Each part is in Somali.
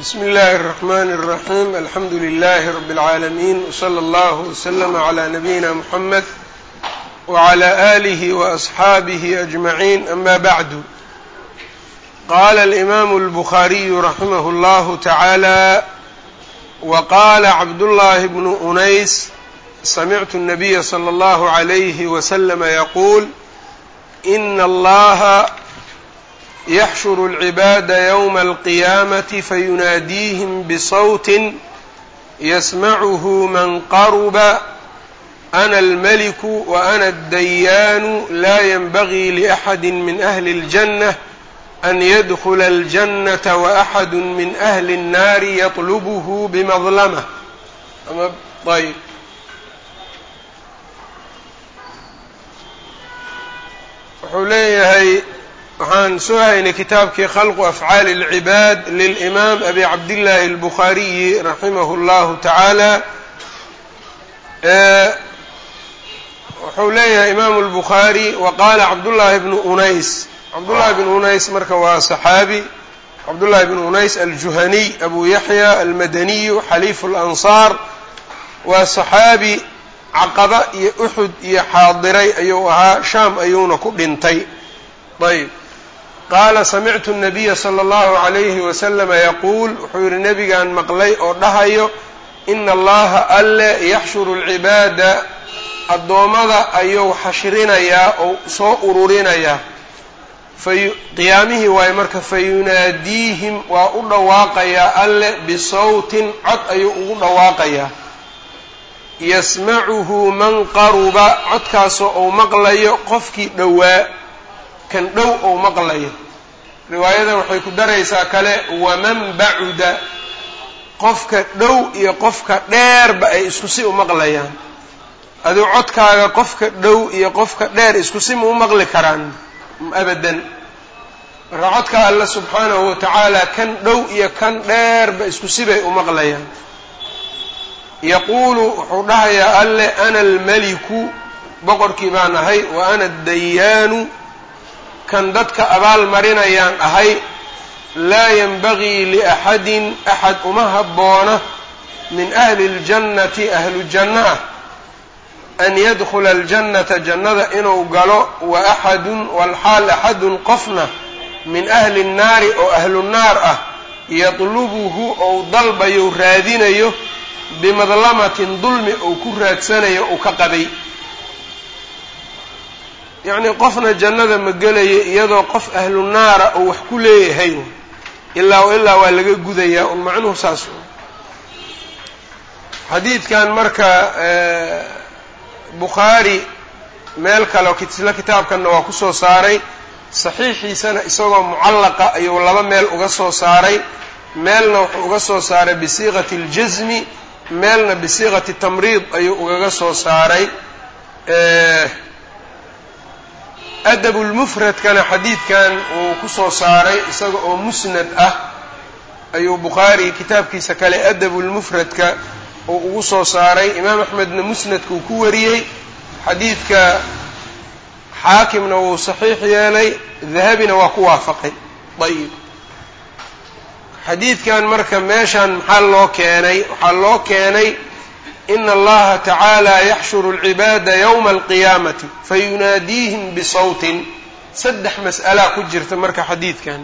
bsm اllh الرحmn الرaحيم alxamdu لlh رb العaalمين وslى اllه وslm عlى نbyina mحmed وعlى آlih وأصxaabih أجمعين أma bعd qala الإmam الbخariي رaximh اllah taعaalى وqala cabdاللahi بن أnays samعtu النabiya slى اllه عlyh وsلم yquul إn اllaha yaxshuru alcibaada yowma alqiyaamati fayunaadiihim bisawtin yasmacuhu man qaruba ana almaliku wa ana addayaanu laa yanbagii liaxadi min ahli اljanna an yadkula aljannata waaxadu min ahli الnaari yatlubuhu bimadlama ama ayb wuxuu leeyahay waxaan soo haynay kitaabkii khalqu afcaali اlcibaad lilimaam abi cabdillaahi اlbukhaariyi raximahu اllahu tacaala wuxuu leeyahay imaamu اlbukhaari wa qaala cabdullaahi bnu unays cabdullaahi bnu unays marka waa saxaabi cabdullaahi bnu unays aljuhaniy abu yaxya almadaniyu xaliifu اlansaar waa saxaabi caqaba iyo uxud iyo xaadiray ayuu ahaa shaam ayuuna ku dhintay ayb qaala samictu الnabiya slى اllahu عalayhi waslama yaquul wuxuu yihi nebigaan maqlay oo dhahayo ina allaha alle yaxshuru اlcibaada addoommada ayuu xashrinayaa oo soo ururinayaa qiyaamihii waaye marka fayunaadiihim waa u dhawaaqayaa alle bisawtin cod ayuu ugu dhawaaqayaa yasmacuhu man qaruba codkaasoo uu maqlayo qofkii dhowaa kan dhow ou maqlayo riwaayadan waxay ku daraysaa kale waman bacuda qofka dhow iyo qofka dheerba ay isku si u maqlayaan. Aduu codkaaga qofka dhow iyo qofka dheer isku si ma u maqli karaan abadan. Marka codka alla subxaanahu wa tacaala kan dhow iyo kan dheerba isku sibay u maqlayaan. Yaquulu wuxuu dhahayaa alle ana almeliku boqorkii baan ahay wa ana addayaanu kan dadka abaal marinayaan ahay laa yanbagii liaxadin axad uma habboona min ahli اljannati ahlu janna ah an yadkhula aljannata jannada inuu galo wa axadun walxaal axadun qofna min ahli الnaari oo ahlu naar ah yatlubuhu ou dalbayo raadinayo bimadlamatin dulmi ou ku raadsanayo uu ka qabay yacnii qofna jannada ma gelaya iyadoo qof ahlu naara uu wax ku leeyahay. Ilaa ilaa waa laga gudayaa un macnuhu saas xadiidkan marka bukhaari meel kale isla kitaabkanna waa ku soo saaray. Saxiixiisana isagoo mucallaqa ayuu laba meel uga soo saaray. Meelna wuxuu uga soo saaray bisiiqati اljasmi meelna bisiiqati tamriid ayuu ugaga soo saaray adabulmufradkana xadiidkan uu ku soo saaray isaga oo musnad ah ayuu bukhaari kitaabkiisa kale adabulmufradka uu ugu soo saaray. Imaam axmedna musnadka uu ku wariyey. Xadiidka xaakimna wuu saxiix yeelay dahabina waa ku waafaqay. Ayib xadiidkan marka meeshan maxaa loo keenay? Waxaa loo keenay ina allaha tacaala yaxshuru alcibaada yowma alqiyaamati fayunaadiihim bisawtin saddex mas'alaa ku jirta marka xadiidkan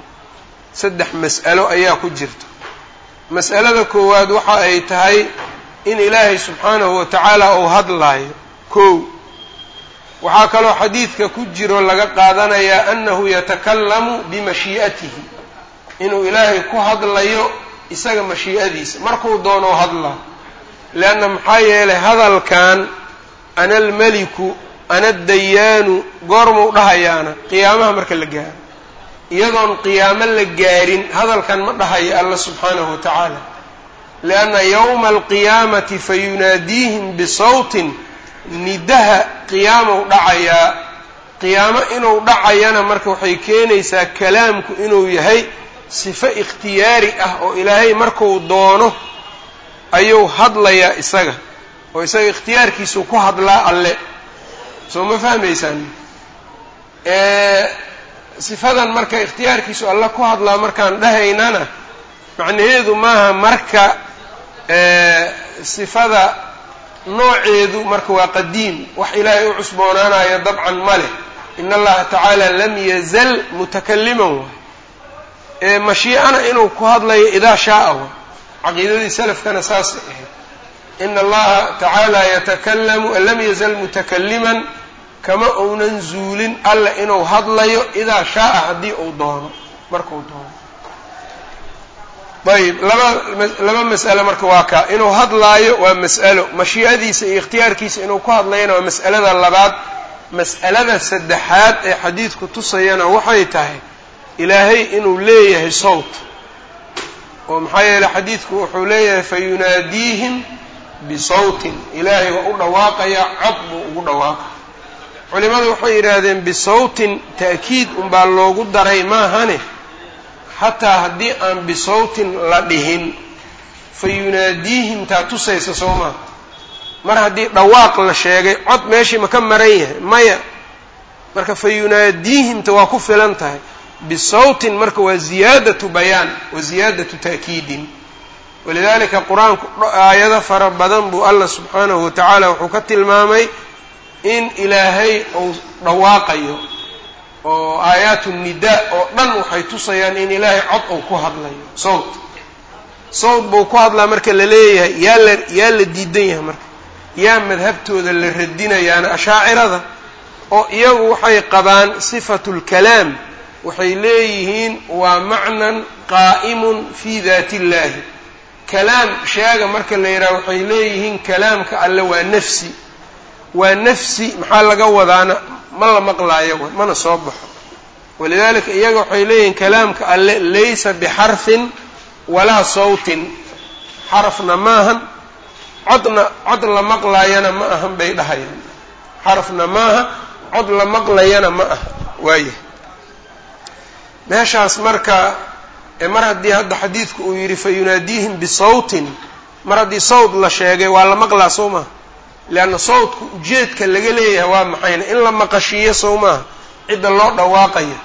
saddex mas'alo ayaa ku jirta mas'alada koowaad waxa ay tahay in ilaahay subxaanahu wa tacaala uu hadlaayo kow waxaa kaloo xadiidka ku jiro laga qaadanayaa annahu yatakallamu bimashii'atihi inuu ilaahay ku hadlayo isaga mashii'adiisa markuu doono hadlaa leanna maxaa yeelay hadalkan ana almeliku ana dayaanu goormuu dhahayaana qiyaamaha marka la gaaro iyadoon qiyaamo la gaarin hadalkan ma dhahayo alla subxaanahu wa tacaala lianna yowma alqiyaamati fayunaadiihim bisawtin nidaha qiyaamou dhacayaa qiyaamo inuu dhacayana marka waxay keenaysaa kalaamku inuu yahay sifo ikhtiyaari ah oo ilaahay marku doono ayuu hadlayaa isaga oo isaga ikhtiyaarkiisuu ku hadlaa alle. Soo ma fahmaysaan? Sifadan marka ikhtiyaarkiisu alle ku hadlaa markaan dhahaynana macnaheedu maaha marka sifada nooceedu marka waa qadiim. Wax ilaahay u cusboonaanayo dabcan ma leh. In allaha tacaala lam yazal mutakaliman waay ee mashiicana inuu ku hadlayo idaa shaaa waay caqiidadii salafkana saasay ahayd. Ina allaha tacaala yatakalamu lam yazal mutakaliman kama uunan zuulin alla inuu hadlayo idaa shaaa haddii uu doono markuu doono. Ayb laba laba mas'alo marka waa kaa inuu hadlaayo waa mas'alo. Mashii'adiisa iyo ikhtiyaarkiisa inuu ku hadlayana waa mas'alada labaad. Mas'alada saddexaad ee xadiidku tusayana waxay tahay ilaahay inuu leeyahay sowt oo maxaa yeeley xadiidku wuxuu leeyahay fayunaadiihim bisawtin. Ilaahay waa u dhawaaqayaa cod buu ugu dhawaaqa culimadu waxay yidhaahdeen bisawtin ta'kiid unbaa loogu daray maahane? Xataa haddii aan bisawtin la dhihin. Fa yunaadiihim taa tusaysa soo maha mar haddii dhawaaq la sheegay cod meeshii ma ka maran yahay maya. Marka fa yunaadiihimta waa ku filan tahay bisawtin marka waa ziyaadatu bayaan wa ziyaadatu ta'kiidin. Walidaalika qur'aanku aayado fara badan buu allah subxaanahu wa tacaala wuxuu ka tilmaamay in ilaahay uu dhawaaqayo oo aayaatu nidaa oo dhan waxay tusayaan in ilaahay cod uu ku hadlayo. Sawt. Sawt buu ku hadlaa marka la leeyahay yaa la yaa la diidan yahay marka. Yaa madhabtooda la radinayaana ashaacirada oo iyagu waxay qabaan sifatu lkalaam waxay leeyihiin waa macnan qaa'imun fii daati illahi kalaam sheega marka la yidhaha waxay leeyihiin kalaamka alle waa nafsi. Waa nafsi maxaa laga wadaana? Ma la maqlaayo mana soo baxo. Walidaalika iyaga waxay leeyihiin kalaamka alle laysa bixarfin walaa sawtin. Xarafna maahan codna cod la maqlaayana ma ahan bay dhahayaan. Xarafna maaha cod la maqlayana ma aha. Waaya meeshaas marka mar haddii hadda xadiidku uu yidhi fa yunaadiihim bisawtin mar haddii sawt la sheegay waa la maqlaa soo maha leanna sawdka ujeedka laga leeyahay waa maxayna? In la maqashiiyo sow maaha cidda loo dhawaaqayo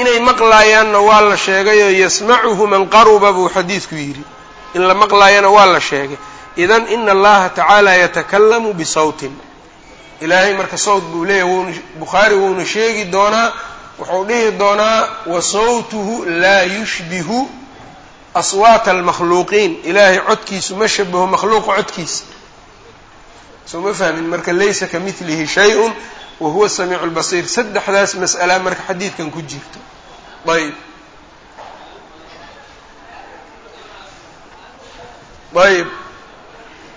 inay maqlaayaanna waa la sheegayoo yasmacuhu man qaruba buu xadiidku yidhi. In la maqlaayana waa la sheegay. Idan ina allaha tacaala yatakalamu bisawtin. Ilaahay marka sawt buu leeyahy bukhaari wuuna sheegi doonaa wuxuu dhihi doonaa wa sawtuhu laa yushbihu aswaata almakhluuqiin ilaahay codkiisu ma shabaho makhluuqa codkiisa soo ma fahmin marka laysa ka midlihi shay-un wa huwa samiicu lbasiir saddexdaas mas'ala marka xadiidkan ku jirto ayb ayb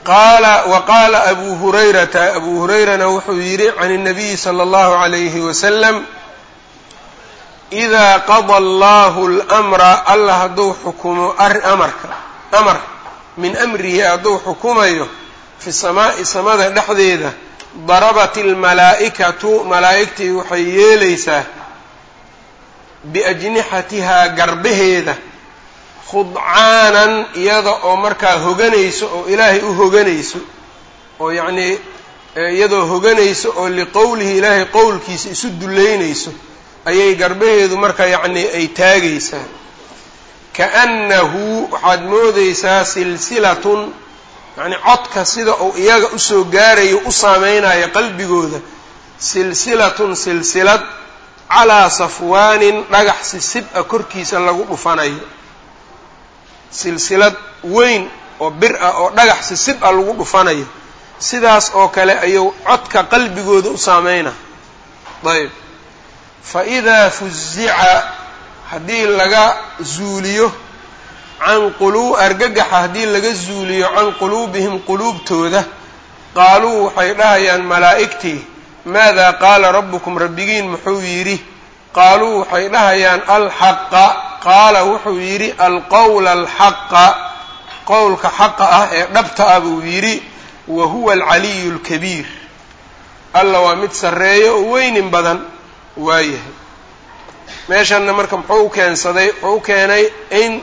qaala wa qaala abu hurayrata abu hurayrana wuxuu yidhi can الnabiyi slى اllahu عalayhi wasalam idaa qada allahu اlmra alla hadduu xukumo amarka amar min amrihi hadduu xukumayo fi samaa'i samada dhexdeeda darabat almalaa'ikatu malaa'igtii waxay yeelaysaa biajnixatihaa garbaheeda khudcaanan iyada oo markaa hoganayso oo ilaahay u hoganayso oo yacnii iyadoo hoganayso oo liqowlihi ilaahay qowlkiisa isu dullaynayso ayay garbaheedu marka yacnii ay taagaysaa. Kaannahu waxaad moodaysaa silsilatun yacnii codka sida uu iyaga u soo gaarayo u saameynayo qalbigooda. Silsilatun silsilad calaa safwaanin dhagax sisib a korkiisa lagu dhufanayo. Silsilad weyn oo bir ah oo dhagax sisib a lagu dhufanayo. Sidaas oo kale ayuu codka qalbigooda u saameyna. Ayb fa idaa fuzica haddii laga zuuliyo can qulu argagaxa haddii laga zuuliyo can quluubihim quluubtooda qaaluu waxay dhahayaan malaa'igtii maadaa qaala rabbukum rabbigiin muxuu yidhi qaaluu waxay dhahayaan alxaqa qaala wuxuu yidhi alqowla alxaqa qowlka xaqa ah ee dhabta ah buu yidhi wa huwa alcaliyu alkabiir alla waa mid sarreeyo oo weynin badan waayahay. Meeshanna marka muxuu u keensaday wuxuu u keenay in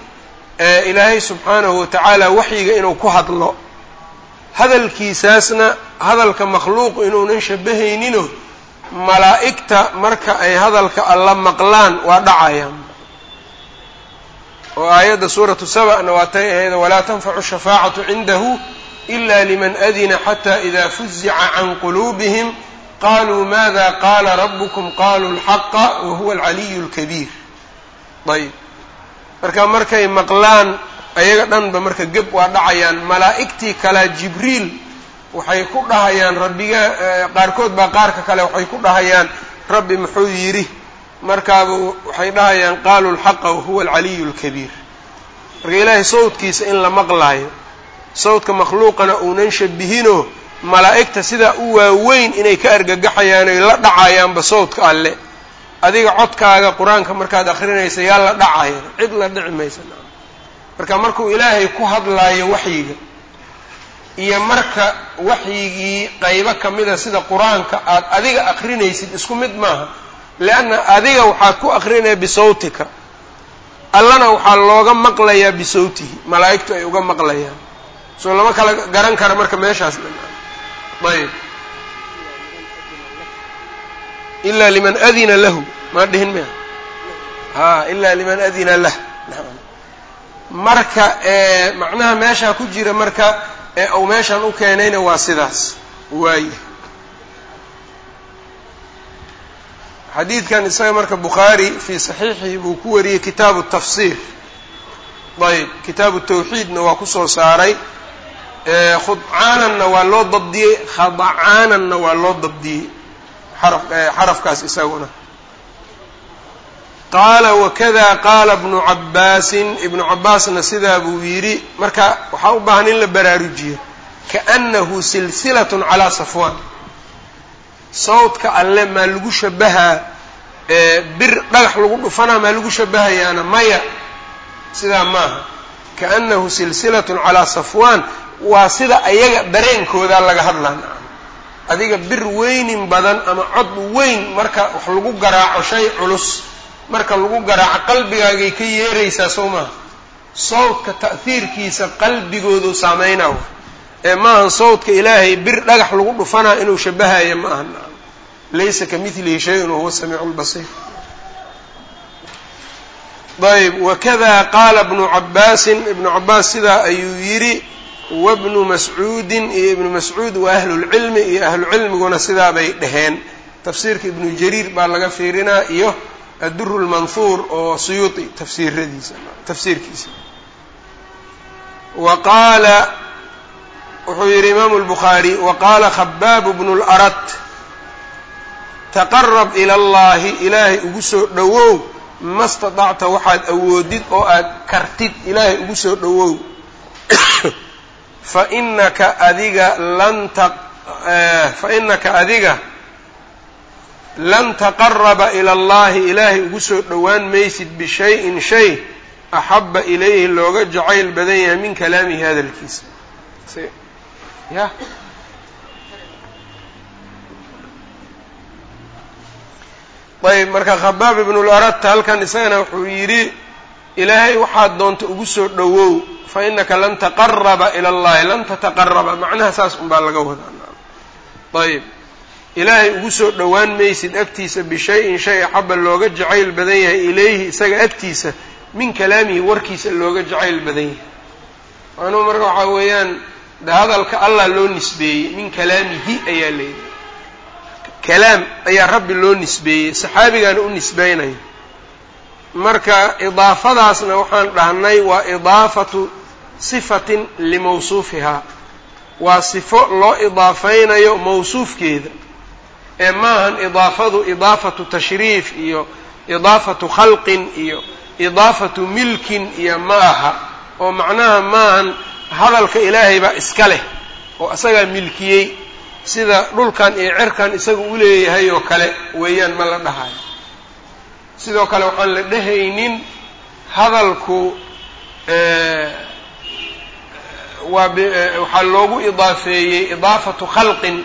ilaahay subxaanahu wa tacaala waxyiga inuu ku hadlo. Hadalkiisaasna hadalka makhluuq inuunan shabahayninoo malaa'igta marka ay hadalka alla maqlaan waa dhacayaan. Oo aayadda suuratu saba'na waa tay ahayd walaa tanfacu shafaacatu cindahu ila liman adina xata ida fuzica can quluubihim qaluu mada qaala rabukum qaluu lxaqa wa huwa alcaliyu lkabiir ayb marka markay maqlaan ayaga dhanba marka geb waa dhacayaan malaa'igtii kalea jibriil waxay ku dhahayaan rabbiga qaarkood baa qaarka kale waxay ku dhahayaan rabbi muxuu yidhi markaaba waxay dhahayaan qaaluu lxaqa wahuwa alcaliyu lkabiir marka ilaahay sawdkiisa in la maqlaayo sawdka makhluuqana uunan shabihinoo malaa'igta sidaa u waaweyn inay ka argagaxayaan oy la dhacayaanba sawdka alle. Adiga codkaaga qur'aanka markaad akrinaysa yaa la dhacaya. Cid la dhici maysa. Marka markuu ilaahay ku hadlaayo waxyiga iyo marka waxyigii qaybo ka mida sida qur'aanka aad adiga akrinaysid isku mid maaha. Leanna adiga waxaad ku akrinaya bisawtika. Allana waxaa looga maqlayaa bisawtihi. Malaa'igtu ay uga maqlayaan. Soo lama kala garan kara marka meeshaas ayb ilaa liman adina lahu. Maa dhihin mia ha ilaa liman adina lah. Marka macnaha meeshaa ku jira marka ou meeshaan u keenayna waa sidaas. Waaye xadiidkan isaga marka bukhaari fii saxiixihi buu ku wariyey kitaabu tafsiir. Ayb kitaabu tawxiidna waa ku soo saaray khudcaananna waa loo dabdiyey khadacaananna waa loo dabdiyey. Xarafkaas isaguna. Qaala wakada qaala bnu cabbaasin ibnu cabbaasna sidaa buu yidhi marka waxaa u baahan in la baraarujiyo kaannahu silsilatun calaa safwaan. Sawdka alle maa lagu shabahaa bir dhagax lagu dhufanaa maa lagu shabahayaana maya sidaa maaha. Kaannahu silsilatun calaa safwaan waa sida ayaga dareenkoodaa laga hadlaa. Adiga bir weynin badan ama cod weyn marka wax lagu garaaco shay culus marka lagu garaaco qalbigaagay ka yeeraysaa soo maaha sawdka ta'hiirkiisa qalbigoodu saameynaa ee maahan sawdka ilaahay bir dhagax lagu dhufanaa inuu shabahaya ma aha. Laysa ka milihi shay-un wahuwa samiicu lbasiir ayb wakada qaala bnu cabaasin ibnu cabaas sidaa ayuu yidhi wabnu mascuudin iyo ibnu mascuud wa ahlulcilmi iyo ahlucilmiguna sidaa bay dhaheen tafsiirka ibnu jariir baa laga fiirinaa iyo adduru lmanhuur oo suyuuti tafsiiradiisa tafsiirkiisa wa qaala wuxuu yidhi imaamu lbukhaari wa qaala khabaabu bnu larat taqarab ila allahi ilaahay ugu soo dhowow ma staطacta waxaad awoodid oo aad kartid ilaahay ugu soo dhowow fainaka adiga lan fainaka adiga lan taqaraba ila allahi ilaahay ugu soo dhowaan maysid bishayin shay axaba ilayhi looga jacayl badan yahay min kalaamihi hadalkiisa. Ya ayb marka khabaab ibnularadta halkan isagana wuxuu yidhi ilaahay waxaad doonta ugu soo dhowow. Fa inaka lan taqaraba ila allahi lan tataqaraba macnaha saas unbaa laga wadaa. Ayb ilaahay ugu soo dhowaan maysid agtiisa bishayin shay axaba looga jacayl badan yahay ilayhi isaga agtiisa min kalaamihi warkiisa looga jacayl badan yahay. Anuu marka waxaa weeyaan de hadalka allah loo nisbeeyey min kalaamihi ayaa layidhi kalaam ayaa rabbi loo nisbeeyey saxaabigaana u nisbeynayo marka idaafadaasna waxaan dhahnay waa idaafatu sifatin limawsuufihaa waa sifo loo idaafaynayo mawsuufkeeda. Ee maahan idaafadu idaafatu tashriif iyo idaafatu khalqin iyo idaafatu milkin iyo ma aha. Oo macnaha maahan hadalka ilaahay baa iska leh oo isagaa milkiyey. Sida dhulkan iyo cirkan isaga u leeyahay oo kale weeyaan ma la dhahayo sidoo kale waxaan la dhehaynin hadalku waa waxaa loogu idaafeeyey idaafatu khalqin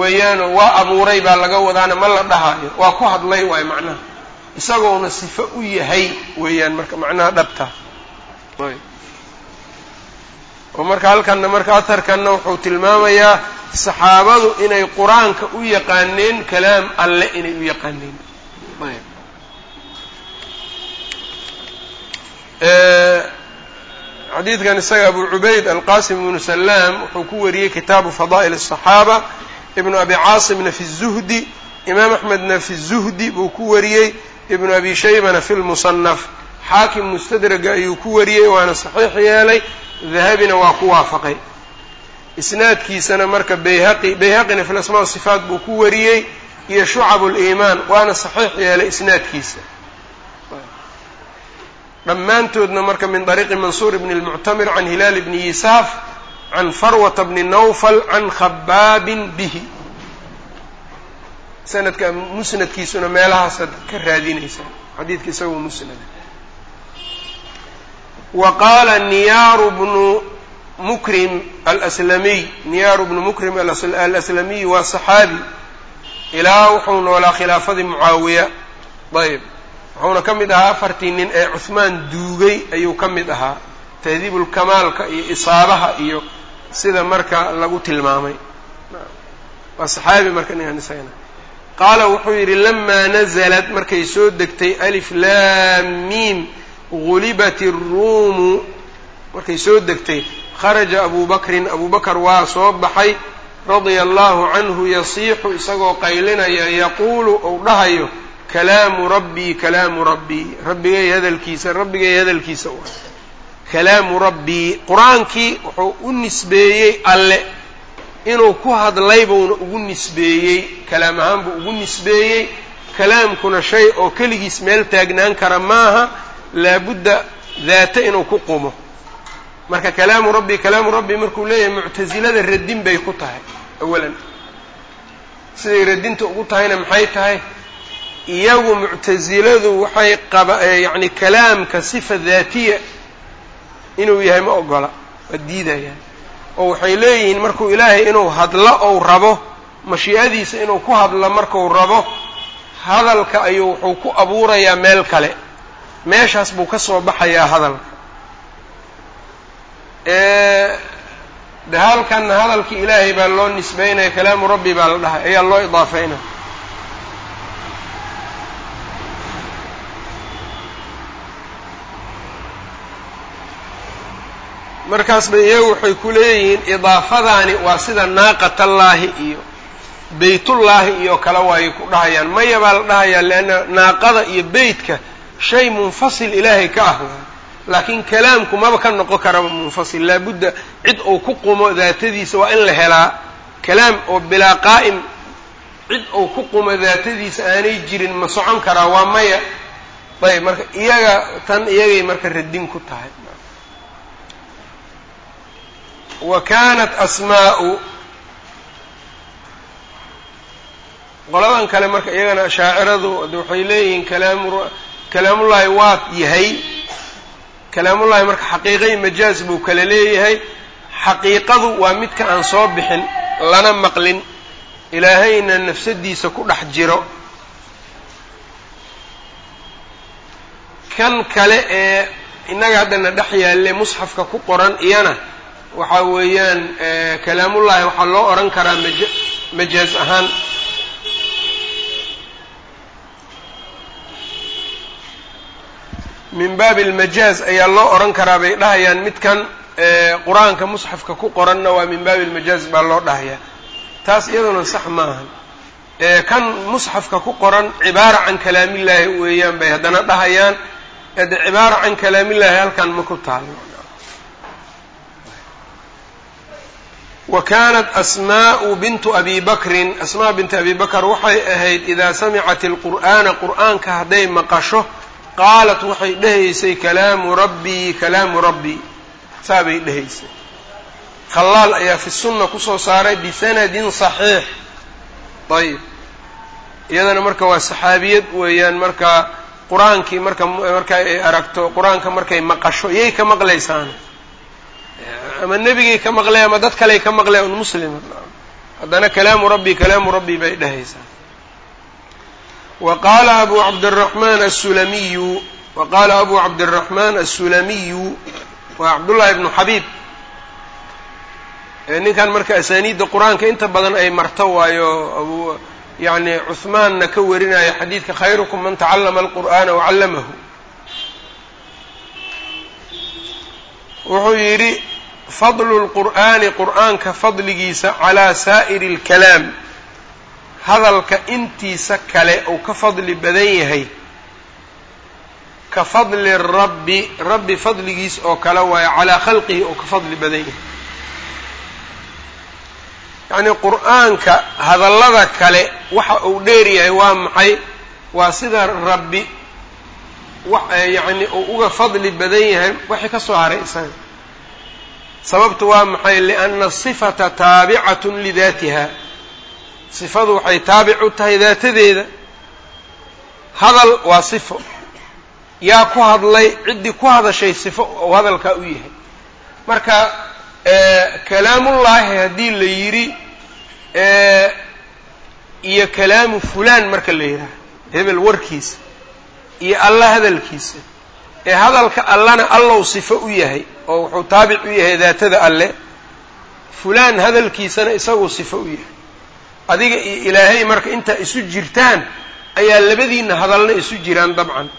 weeyaanoo waa abuuray baa laga wadaana ma la dhahayo waa ku hadlay waayo macnaha. Isagoona sifo u yahay weeyaan marka macnaha dhabta. Oo marka halkanna marka aharkanna wuxuu tilmaamayaa saxaabadu inay qur'aanka u yaqaaneen kalaam alle inay u yaqaaneen xadiidkan isaga abu cubayd alqasim ibnu salaam wuxuu ku wariyey kitaabu fadaa'il الصaxaaba ibnu abi caasimna fi الzuhdi imaam axmedna fi الzuhdi buu ku wariyey ibnu abi shaybana fi lmusanaf xaakim mustadraga ayuu ku wariyey waana saxiix yeelay dahabina waa ku waafaqay isnaadkiisana marka bayhaqi bayhaqina fi lasmaa sifaat buu ku wariyey iyo shucab liimaan waana saxiix yeelay isnaadkiisa dhammaantoodna marka min طariiqi mansuur bni اlmuctamir can hilaal bni yisaaf can farwata bni nawfal can khabaabin bihi. Sanadka musnadkiisuna meelahaasaad ka raadinaysaa xadiidka isagoo musnada wa qaala niyaaru bnu mukrim alslamiy niyaaru bnu mukrim alaslamiy waa saxaabi. Ilaa wuxuu noolaa khilaafadii mucaawiya. Ayb wuxuuna ka mid ahaa afartii nin ee cuhmaan duugay ayuu ka mid ahaa tahdiibulkamaalka iyo isaabaha iyo sida marka lagu tilmaamay. Waa saxaabi marka ninkan isagana qaala wuxuu yidhi lamaa nazalad markay soo degtay alif laam miim gulibat الruumu markay soo degtay kharaja abu abuubakar waa soo baxay radia allahu canhu yasiixu isagoo qaylinaya yaquulu ou dhahayo kalaamu rabbii kalaamu rabbii rabbigay hadalkiisa rabbigay hadalkiisa u kalaamu rabbii qur'aankii wuxuu u nisbeeyey alle. Inuu ku hadlay buuna ugu nisbeeyey kalaam ahaan buu ugu nisbeeyey. Kalaamkuna shay oo keligiis meel taagnaan kara maaha laabudda daata inuu ku qumo. Marka kalaamu rabbi kalaamu rabbi markuu leeyahay muctasilada radin bay ku tahay awalan. Siday radinta ugu tahayna maxay tahay iyagu muctasiladu waxay qaba yacni kalaamka sifa daatiya inuu yahay ma ogola waa diidayaan oo waxay leeyihiin markuu ilaahay inuu hadlo ou rabo mashii'adiisa inuu ku hadlo marku rabo hadalka ayuu wuxuu ku abuurayaa meel kale. Meeshaas buu ka soo baxayaa hadalka. De halkanna hadalkii ilaahay baa loo nisbeynaya kalaamu rabbi baa la dhahay ayaa loo idaafeynaya markaas bay iyagu waxay ku leeyihiin idaafadaani waa sida naaqatallaahi iyo beytullaahi iyo kale waayay ku dhahayaan. Maya baa la dhahayaa leanna naaqada iyo beytka shay munfasil ilaahay ka ah laakiin kalaamku maba ka noqon karaba munfasil. Laabudda cid uu ku qumo daatadiisa waa in la helaa. Kalaam oo bilaa qaa'im cid uu ku qumo daatadiisa aanay jirin ma socon karaa waa maya. Ayb marka iyaga tan iyagay marka radin ku tahay wa kaanat asmaa'u qoladan kale marka iyagana ashaaciradu waxay leeyihiin kalaamu kalaamullaahi waa yahay kalaamullaahi marka xaqiiqay majaaz buu kala leeyahay xaqiiqadu waa midka aan soo bixin lana maqlin ilaahayna nafsadiisa ku dhex jiro kan kale ee innaga haddana dhex yaalle musxafka ku qoran iyana waxa weeyaan kalaamullaahi waxaa loo odhan karaa maja majaaz ahaan. Min baabi almajaaz ayaa loo odhan karaa bay dhahayaan midkan qur'aanka musxafka ku qoranna waa min baabi almajaaz baa loo dhahayaa taas iyaduna sax maaha kan musxafka ku qoran cibaara can kalaamillaahi weeyaan bay haddana dhahayaan. Ede cibaara can kalaamillaahi halkan ma ku taalo wa kaanat asmaa'u bintu abi bakrin asmaa bintu abi bakr waxay ahayd idaa samicat alqur'aana qur'aanka hadday maqasho qaalat waxay dhehaysay kalaamu rabbii kalaamu rabbii saa bay dhehaysay khallaal ayaa fi sunna ku soo saaray bisanadin saxiix. Ayib. Iyadana marka waa saxaabiyad weeyaan marka qur'aankii marka marka ay aragto qur'aanka markay maqasho iyay ka maqlaysaan ama nebigay ka maqlay ama dad kaley ka maqlay un muslima haddana kalaamu rabbii kalaamu rabbii bay dhehaysaa wa qaala abu cabdiraxmaan asulamiyu wa qaala abu cabdiraxmaan asulamiyu waa cabdullaahi ibnu xabiib ninkan marka asaaniidda qur'aanka inta badan ay marto waayo abu yacni cuhmaanna ka warinaya xadiidka khayrukum man tacallama alqur'aana wacallamahu wuxuu yidhi fadlu lqur'aani qur'aanka fadligiisa calaa saa'iri اlkalaam hadalka intiisa kale uu ka fadli badan yahay ka fadli rabbi rabbi fadligiis oo kale waayo calaa khalqihi oo ka fadli badan yahay. Yacnii qur'aanka hadallada kale waxa uu dheeryahay waa maxay? Waa sida rabbi yacni uu uga fadli badan yahay waxay ka soo haray isaga. Sababtu waa maxay? Lianna asifata taabicatun lidaatiha. Sifadu waxay taabic u tahay daatadeeda. Hadal waa sifo. Yaa ku hadlay ciddii ku hadashay sifo ou hadalkaa u yahay. Marka kalaamullaahi haddii la yidhi iyo kalaamu fulaan marka la yidhaaha hebel warkiisa iyo alla hadalkiisa ee hadalka allana allow sifo u yahay oo wuxuu taabic u yahay daatada alle fulaan hadalkiisana isagu sifo u yahay adiga iyo ilaahay marka intaa isu jirtaan ayaa labadiina hadalna isu jiraan dabcan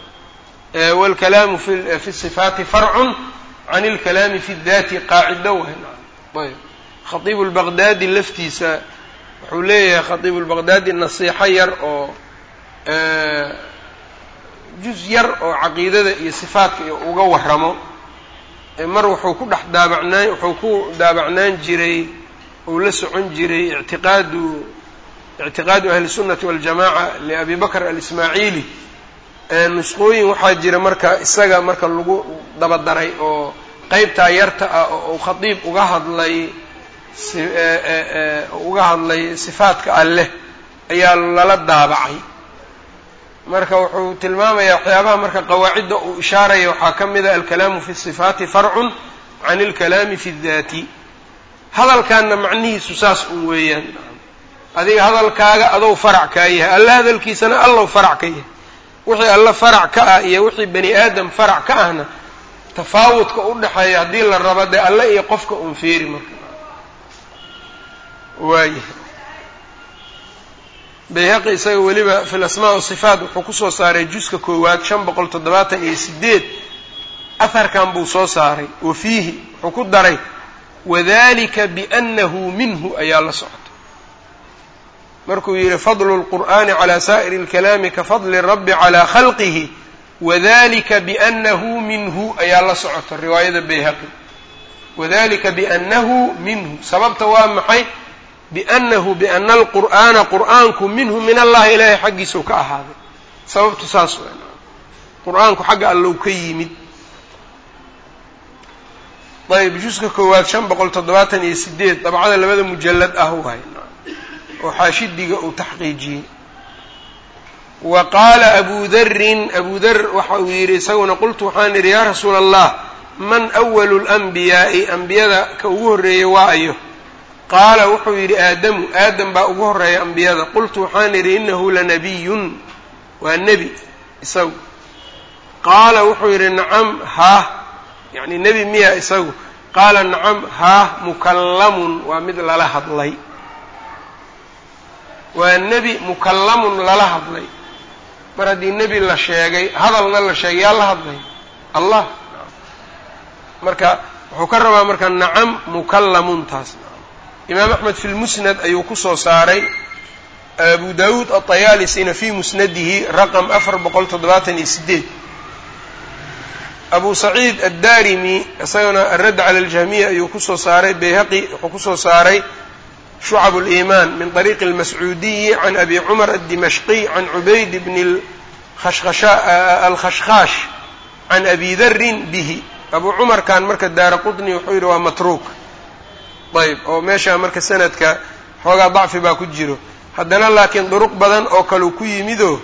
wاlkalaamu fi sifaati farcun can اlkalaami fi اdaati qaacido waay ayb khaiibu lbaqdaadi laftiisa wuxuu leeyahay khaiibu lbaqdaadi nasiixo yar oo juz yar oo caqiidada iyo sifaadka uga waramo mar wuxuu ku dhex daabacnaa wuxuu ku daabacnaan jiray uu la socon jiray ictiqaadu ictiqaadu ahli sunnati waljamaca liabi bakr alismaaciili nusqooyin waxaa jira marka isaga marka lagu dabadaray oo qeybtaa yarta ah oo uu khadiib uga hadlay uga hadlay sifaadka alleh ayaa lala daabacay marka wuxuu tilmaamayaa waxyaabaha marka qawaacidda uu ishaaraya waxaa ka mida alkalaamu fi sifaati farcun can alkalaami fi daati hadalkaanna macnihiisu saas un weeyaan. Adiga hadalkaaga adow farac kaa yahay. Alla hadalkiisana allow farac ka yahay. Wixii alla farac ka ah iyo wixii bani aadam farac ka ahna tafaawudka u dhexeeya haddii la rabo dee alle iyo qofka un feeri marka. Waayahay bayhaqi isaga weliba fi lasmaa wasifaat wuxuu ku soo saaray juska koowaad shan boqol toddobaatan iyo sideed aharkan buu soo saaray. Wa fiihi wuxuu ku daray wadalika biannahu minhu ayaa la socota markuu yidhi fadlu lqur'ani calaa saa'iri اlkalaami ka fadli rabbi calaa khalqihi wadalika biannahu minhu ayaa la socota riwaayada bayhaqi. Wadalika biannahu minhu sababta waa maxay biannahu biana alqur'aana qur'aanku minhu min allahi ilaahay xaggiisau ka ahaaday sababtu saas qur'aanku xagga allow ka yimid ayb juska koowaad shan boqol toddobaatan iyo sideed dabcada labada mujallad ah waay oo xaashidiga uu taxqiijiyey wa qaala abu darin abu dar waxa uu yidhi isaguna qultu waxaan idhi yaa rasuula allah man awalu lanbiyaa'i ambiyada ka ugu horreeyey waa qaala wuxuu yidhi aadamu aadam baa ugu horreeya ambiyada. Qultu waxaan idhi inahu lanabiyun waa nebi isagu. Qaala wuxuu yidhi nacam haah yacni nebi miya isagu. Qaala nacam haah mukallamun. Waa mid lala hadlay. Waa nebi mukallamun lala hadlay. Mar haddii nebi la sheegay hadalna la sheegay yaa la hadlay. Allah. Marka wuxuu ka rabaa marka nacam mukallamun taas imaam axmed fi lmusnad ayuu kusoo saaray abu dawuud aطayaalisina fi musnadihi raqam afar boqol toddobaatan iyo sideed abu saciid addarimi isagana aradd cala aljahmiya ayuu kusoo saaray bayhaqi wuxuu kusoo saaray shucab اliimaan min طariiqi اlmascuudiyi can abi cumar aلdimashqiy can cubayd bni alkhashkhaash can abi darin bihi abu cumarkan marka daara qطni wuxuu yidhi waa matruuk ayb oo meeshaa marka sanadka xoogaa dacfi baa ku jiro. Haddana laakiin duruq badan oo kaleu ku yimido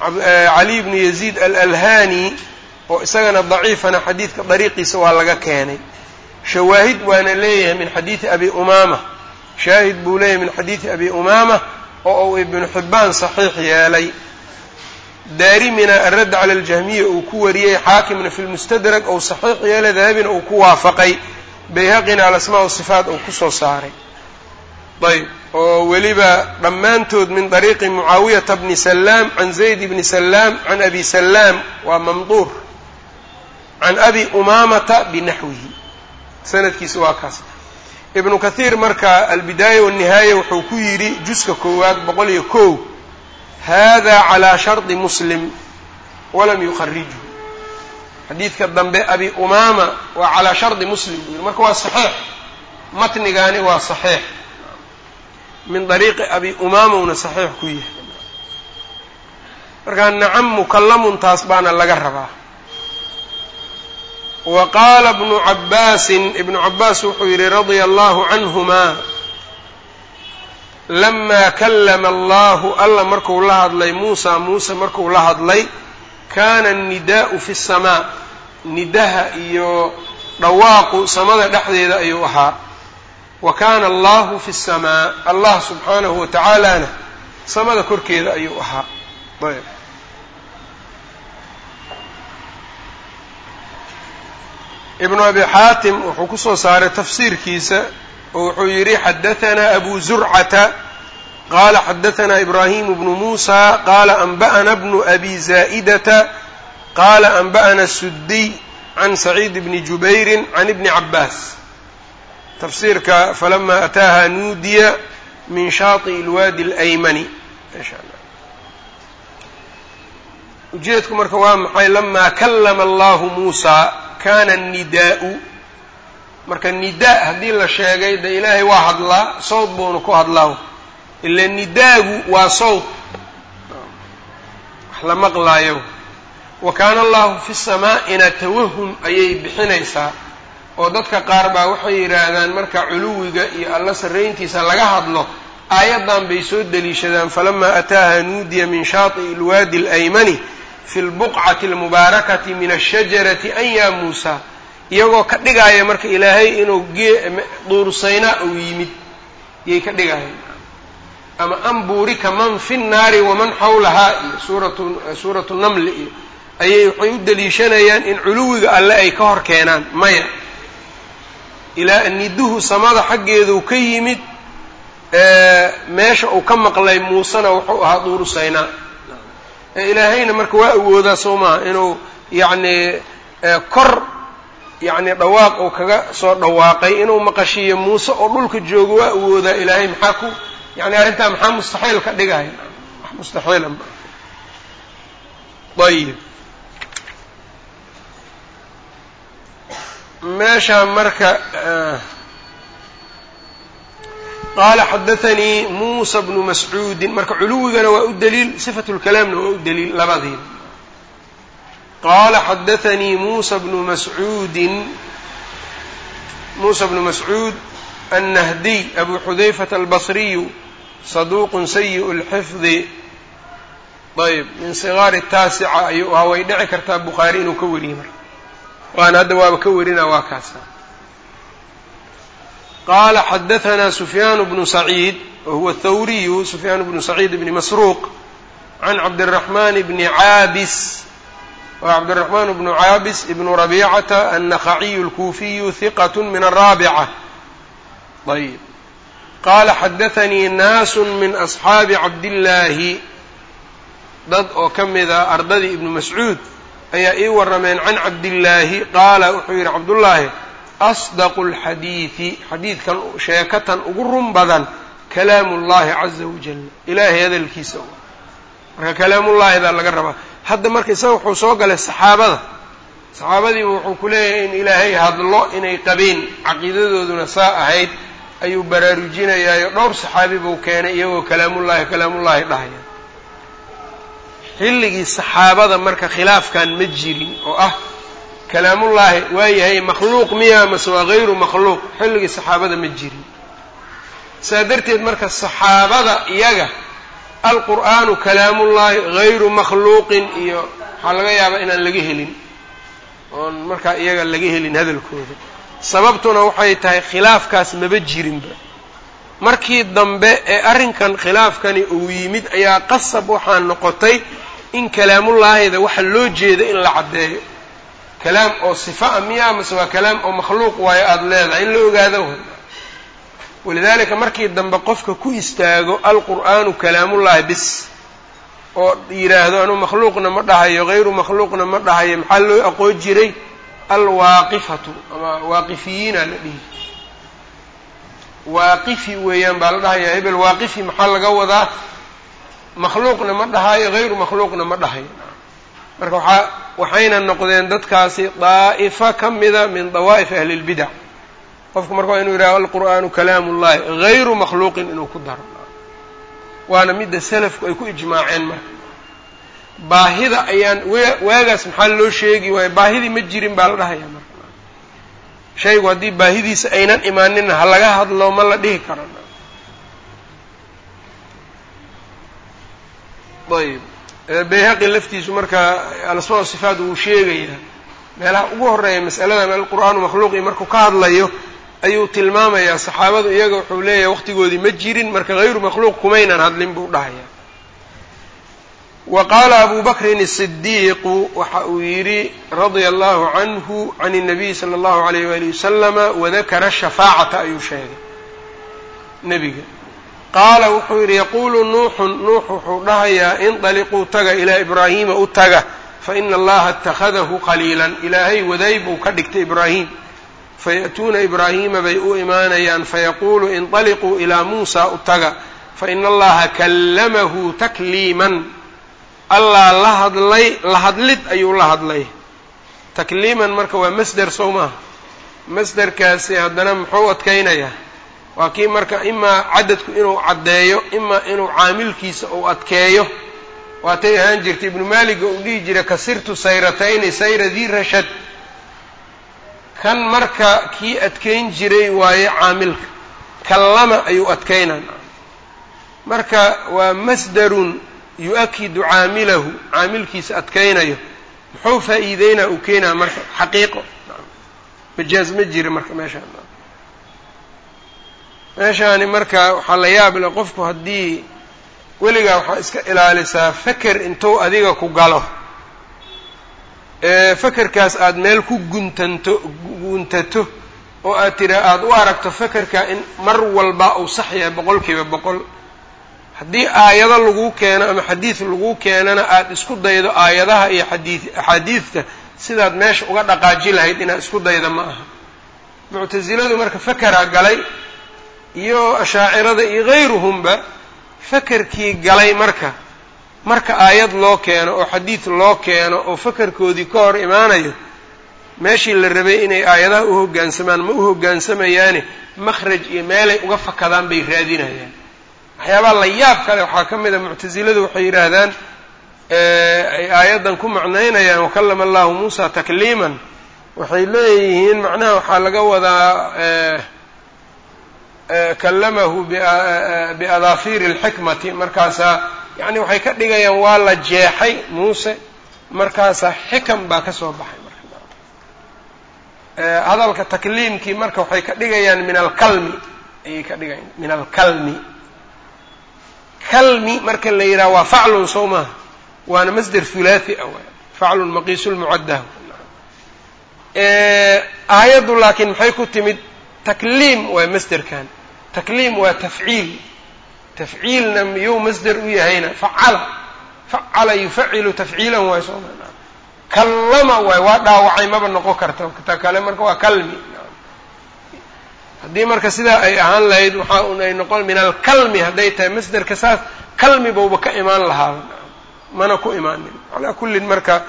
cali bnu yaziid alalhani oo isagana daciifana xadiidka dariiqiisa waa laga keenay. Shawaahid waana leeyahay min xadiidi abi umaama. Shaahid buu leeyahay min xadiidi abi umaama oo uu ibnu xibbaan saxiix yeelay. Daarimina aradd cala aljahmiya uu ku wariyey xaakimna fi lmustadrag ou saxiix yeelay dahabina uu ku waafaqay bayhaqina alasmaa sifaat uu ku soo saaray. Ayb oo weliba dhammaantood min dariiqi mucaawiyata bni salaam can zayd bni salaam can abi salaam waa mamduur. Can abi umaamata binaxwihi sanadkiisa waa kaas. Ibnu kathiir marka albidaaya wanihaaya wuxuu ku yidhi juska koowaad boqol iyo kow hada calaa shardi muslim walam yuqarijhu xadiidka dambe abi umaama waa calaa shardi muslim buu yidhi. Marka waa saxiix. Matnigaani waa saxiix. Min dariiqi abi umaamowna saxiix ku yahay. Markaa nacam mukallamun taas baana laga rabaa. Wa qaala bnu cabbaasin ibnu cabbaas wuxuu yidhi radia allahu canhumaa lamaa kallama allahu alla marku la hadlay muusa muuse marku la hadlay kaana annidaa'u fi samaa nidaha iyo dhawaaqu samada dhexdeeda ayuu ahaa. Wa kaana allahu fi samaa allah subxaanahu wa tacaalana samada korkeeda ayuu ahaa. Ayb. Ibnu abi xaatim wuxuu ku soo saaray tafsiirkiisa oo wuxuu yidhi xadahanaa abu zurcata qaala xadahanaa ibraahimu bnu muusa qaala anba'ana bnu abi zaa'idata qaala anba'ana suddiy can saciid bni jubayrin can ibni cabbaas tafsiirka falama ataaha nuudiya min shaati ilwaadi allah ujeedku marka waa maxay lamaa kallama allahu muusaa kana nidaa'u marka nidaa haddii la sheegay de ilaahay waa hadlaa sawd buuna ku hadlaa ila nidaagu waa sawd wax la maqlaayo. Wa kaana allahu fi samaa'ina tawahum ayay bixinaysaa. Oo dadka qaar baa waxay yidhaahdaan marka culuwiga iyo alla sarrayntiisa laga hadlo aayaddan bay soo deliishadaan falamaa ataaha nuudiya min shaati'i ilwaadi alaymani fi lbuqcati almubaarakati min ashajarati an yaa muusaa iyagoo ka dhigaaya marka ilaahay inuu duursayna uu yimid. Yay ka dhigayeen ama an buurika man fi nnaari waman xawlahaa iyo suuratu suuratu namli iyo ayay waxay u deliishanayaan in culuwiga alle ay ka hor keenaan maya. Ilaa niduhu samada xaggeeduu ka yimid meesha uu ka maqlay muusena wuxuu ahaa duuru saynaa ilaahayna marka waa awoodaa soo maaha inuu yacni kor yacni dhawaaq uu kaga soo dhawaaqay inuu maqashiiyo muuse oo dhulka joogo waa awoodaa ilaahay maxaa ku yani arrintaa maxaa mustaxiil ka dhigaya wax mustaxiila ayib meesha marka qaala xadaanii muusa bnu mascuudin. Marka culuwigana waa u daliil sifat lkalaamna waa u daliil labadiiba qaala xadaanii muusa bnu mascuudin. Muusa bnu mascuud annahdiy abu xudayfata albasriyu saduuqun sayiء اlxifdi ayb min sigaari taasica ayuu ahaa way dhici kartaa bukhaari inuu ka wariye marka waana hadda waaba ka warina waa kaasa qaala xadahanaa sufyaan bnu saciid wahuwa thawriyu sufyaan bnu saciid bni masruuq can cabdiraxmaan bni caabis cabdiraxmaan bnu caabis ibnu rabiicata annakhaciyu alkuufiyu hiqat min araabica ayb qaala xadaanii naasu min asxaabi cabdillaahi dad oo ka mida ardadii ibnu mascuud ayaa ii warrameen can cabdillaahi qaala wuxuu yidhi cabdullaahi asdaqu alxadiidi xadiidkan sheekatan ugu run badan kalaamu llahi caza wajal ilaahay hadalkiisa marka kalaamullaahi baa laga rabaa hadda marka isaga wuxuu soo galay saxaabada saxaabadiiba wuxuu ku leeyahay in ilaahay hadlo inay qabeen caqiidadooduna saa ahayd ayuu baraarujinayaayo dhowr saxaabi buu keenay iyagoo kalaamullaahi kalaamullaahi dhahaya. Xilligii saxaabada marka khilaafkan ma jirin oo ah kalaamullaahi waa yahay makhluuq miya mase waa hayru makhluuq xilligii saxaabada ma jirin. Saa darteed marka saxaabada iyaga alqur'aanu kalaamullaahi hayru makhluuqin iyo waxaa laga yaabaa inaan laga helin oon markaa iyaga laga helin hadalkooda sababtuna waxay tahay khilaafkaas maba jirinba. Markii dambe ee arrinkan khilaafkani uu yimid ayaa qasab waxaa noqotay in kalaamullaahida waxa loo jeeda in la caddeeyo. Kalaam oo sifa-a miyaa mase waa kalaam oo makhluuq waayo aada leedahay in la ogaado walidaalika markii dambe qofka ku istaago alqur'aanu kalaamullaahi bis oo yidhaahdo anuu makhluuqna ma dhahayo hayru makhluuqna ma dhahayo maxaa loo aqoon jiray alwaaqifatu ama waaqifiyiina la dhihi. Waaqifi weeyaan baa la dhahayaa hebel waaqifi maxaa laga wadaa? Makhluuqna ma dhahaayo hayru makhluuqna ma dhahayo marka waxaa waxayna noqdeen dadkaasi daa'ifa ka mida min dawaa'if ahli lbidac qofku marka waa inuu yidhaho alqur'aanu kalaamu ullahi hayru makhluuqin inuu ku daro. Waana midda salafku ay ku ijmaaceen marka baahida ayaan waagaas maxaa loo sheegi waayo? baahidii ma jirin baa la dhahaya marka. Shaygu haddii baahidiisa aynan imaaninna ha laga hadlo ma la dhihi karo. Ayb bayhaqi laftiisu marka alasmaa sifaat wuu sheegayaa meelaha ugu horreeya mas'aladan alqur'aanu makhluuqii markuu ka hadlayo ayuu tilmaamayaa. Saxaabadu iyaga wuxuu leeyahay waqtigoodii ma jirin marka hayru makhluuq kumaynan hadlin buu dhahaya wa qaala abu bakrin الصidiiqu waxa uu yidhi radia allahu canhu can الnabiy salى اllahu alayh wali wasalama wadakara shafaacata ayuu sheegay nebiga qaala wuxuu yidhi yaquulu nuuxun nuux wuxuu dhahayaa indaliquu taga ilaa ibraahiima u taga faina allaha اtakhadahu qaliila ilaahay waday buu ka dhigtay ibraahim fayaأtuuna ibraahiima bay u imaanayaan fayaquulu indaliquu ilaa muusa u taga faina allaha kallamahu takliiman allah la hadlay la hadlid ayuu la hadlay. Takliiman marka waa masder sow maaha masderkaasi haddana muxuu adkaynayaa waa kii marka imaa cadadku inuu caddeeyo imaa inuu caamilkiisa uu adkeeyo. Waatay ahaan jirtay ibnu maaliga uu dhihi jiray kasirtu sayratayni sayra dii rashad. Kan marka kii adkayn jiray waaye caamilka. Kallama ayuu adkaynaa marka waa masderun yu-akidu caamilahu caamilkiisa adkaynayo. Muxuu faa'iideynaa uu keenaa marka xaqiiqo? Majaaz ma jira marka meeshaan. Meeshaani marka waxaa la yaab le qofku haddii weligaa waxaa iska ilaalisaa feker intuu adiga ku galo. Fekerkaas aada meel ku guntanto guntato oo aad tiraa aada u aragto fekerka in mar walba uu sax yahay boqol kiiba boqol haddii aayado laguu keeno ama xadiid laguu keenana aada isku daydo aayadaha iyo xadii axaadiidta sidaad meesha uga dhaqaaji lahayd inaad isku dayda ma aha. Muctasiladu marka fekeraa galay iyo ashaacirada iyo hayruhumba fekerkii galay marka marka aayad loo keeno oo xadiid loo keeno oo fekerkoodii ka hor imaanayo meeshii la rabay inay aayadaha u hoggaansamaan ma u hogaansamayaane makhraj iyo meelay uga fakadaan bay raadinayaan waxyaabaha la yaab kale. Waxaa ka mid a muctasiladu waxay yidhaahdaan ay aayaddan ku macnaynayaan wakallama allahu muusa takliiman. Waxay leeyihiin macnaha waxaa laga wadaa kallamahu biadaafiiri اlxikmati markaasaa yani waxay ka dhigayaan waa la jeexay muuse markaasaa xikam baa ka soo baxay marka. Hadalka takliimkii marka waxay ka dhigayaan min alkalmi. Ayay ka dhigayaan min alkalmi kalmi marka la yidhaha waa faclun soo maaha waana masder hulaathi ah waay. Faclun maqiisu lmucaddah aayaddu laakiin maxay ku timid? Takliim waa masderkan. Takliim waa tafciil. Tafciilna miyuu masder u yahayna? Facala. Facala yufacilu tafciilan waay soo maa kallama waay waa dhaawacay maba noqon karta ta kale marka waa kalmi haddii marka sidaa ay ahaan lahayd waxaa un ay noqon min alkalmi hadday tahay masderka saas kalmi bauba ka imaan lahaaba mana ku imaanin. Calaa kullin marka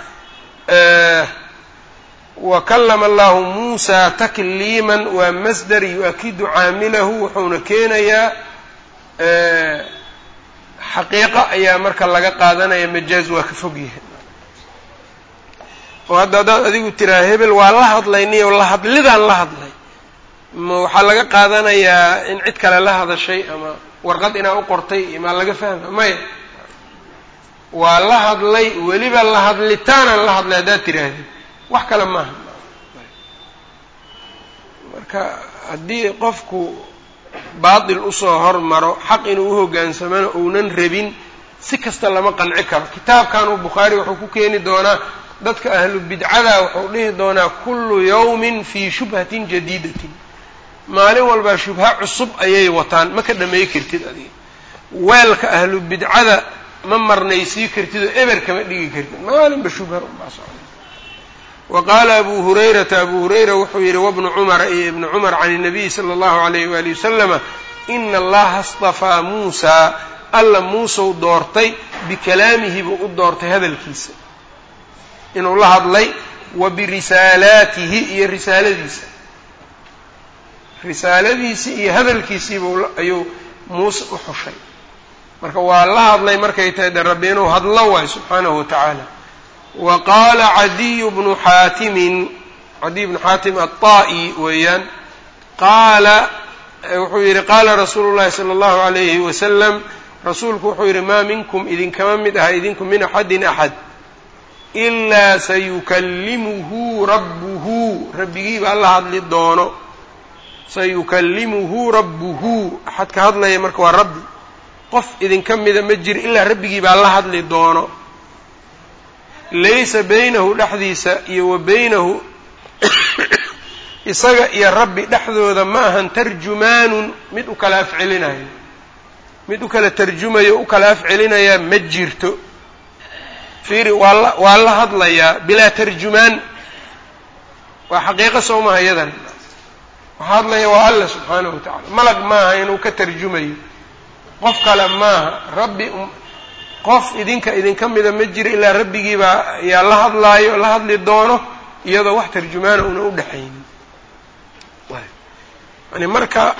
wa kallama allahu muusa takliiman waa masder yu-akidu caamilahu wuxuuna keenayaa xaqiiqo ayaa marka laga qaadanaya majaaz waa ka fog yahay. Oo hadda haddaad adigu tiraa hebel waa la hadlayniyo la hadlidaan la hadlay ma waxaa laga qaadanayaa in cid kale la hadashay ama warqad inaa u qortay iyo maa laga fahma maya waa la hadlay weliba la hadlitaanaan la hadlay haddaad tiraahdi wax kale maaha marka haddii qofku baatil u soo hormaro xaq inuu u hoggaansamana uunan rabin si kasta lama qanci karo. Kitaabkanuu bukhaari wuxuu ku keeni doonaa dadka ahlu bidcada wuxuu dhihi doonaa kullu yawmin fii shubhatin jadiidatin maalin walbaa shubha cusub ayay wataan ma ka dhamay kartid adiga weelka ahlu bidcada ma marnaysii kartid oo eber kama dhigi kartid maalinba shubha unbaa socda wa qaala abu hurayrata abu hurayra wuxuu yidhi wabnu cumara iyo ibnu cumar can الnabiy salى اllahu alayh wali wasalama ina allaha اstafaa muusaa alla muusou doortay bikalaamihi buu u doortay hadalkiisa inuu la hadlay wa birisaalaatihi iyo risaaladiisa risaaladiisii iyo hadalkiisiibuu ayuu muuse u xushay marka waa la hadlay markay tahay de rabbi inuu hadlo waayo subxaanahu wa tacaala wa qaala cadiyu bnu xaatimin cadiy bnu xaatim aلطaa'i weeyaan qaala wuxuu yidhi qaala rasuulu llahi salى اllahu alayhi wasalam rasuulku wuxuu yidhi maa minkum idinkama mid aha idinku min axadin axad ilaa sayukallimuhu rabbuhu rabbigii baa la hadli doono sayukallimuhu rabbuhu. Axad ka hadlaya marka waa rabbi. Qof idinka mida ma jiro ilaa rabbigii baa la hadli doono. Laysa baynahu dhexdiisa iyo wa baynahu isaga iyo rabbi dhexdooda ma ahan tarjumaanun mid u kala afcelinayo. Mid u kala tarjumayo u kala afcelinayaa ma jirto. Fiiri waa la waa la hadlayaa bilaa tarjumaan. Waa xaqiiqo soo maha iyadan hadlaya waa alla subxaanahu wa tacala malag maaha inuu ka tarjumayo. Qof kale maaha rabbi qof idinka idinka mida ma jiro ilaa rabbigiibaa yaa la hadlaayo la hadli doono iyadoo wax tarjumaana una u dhexaynin yani marka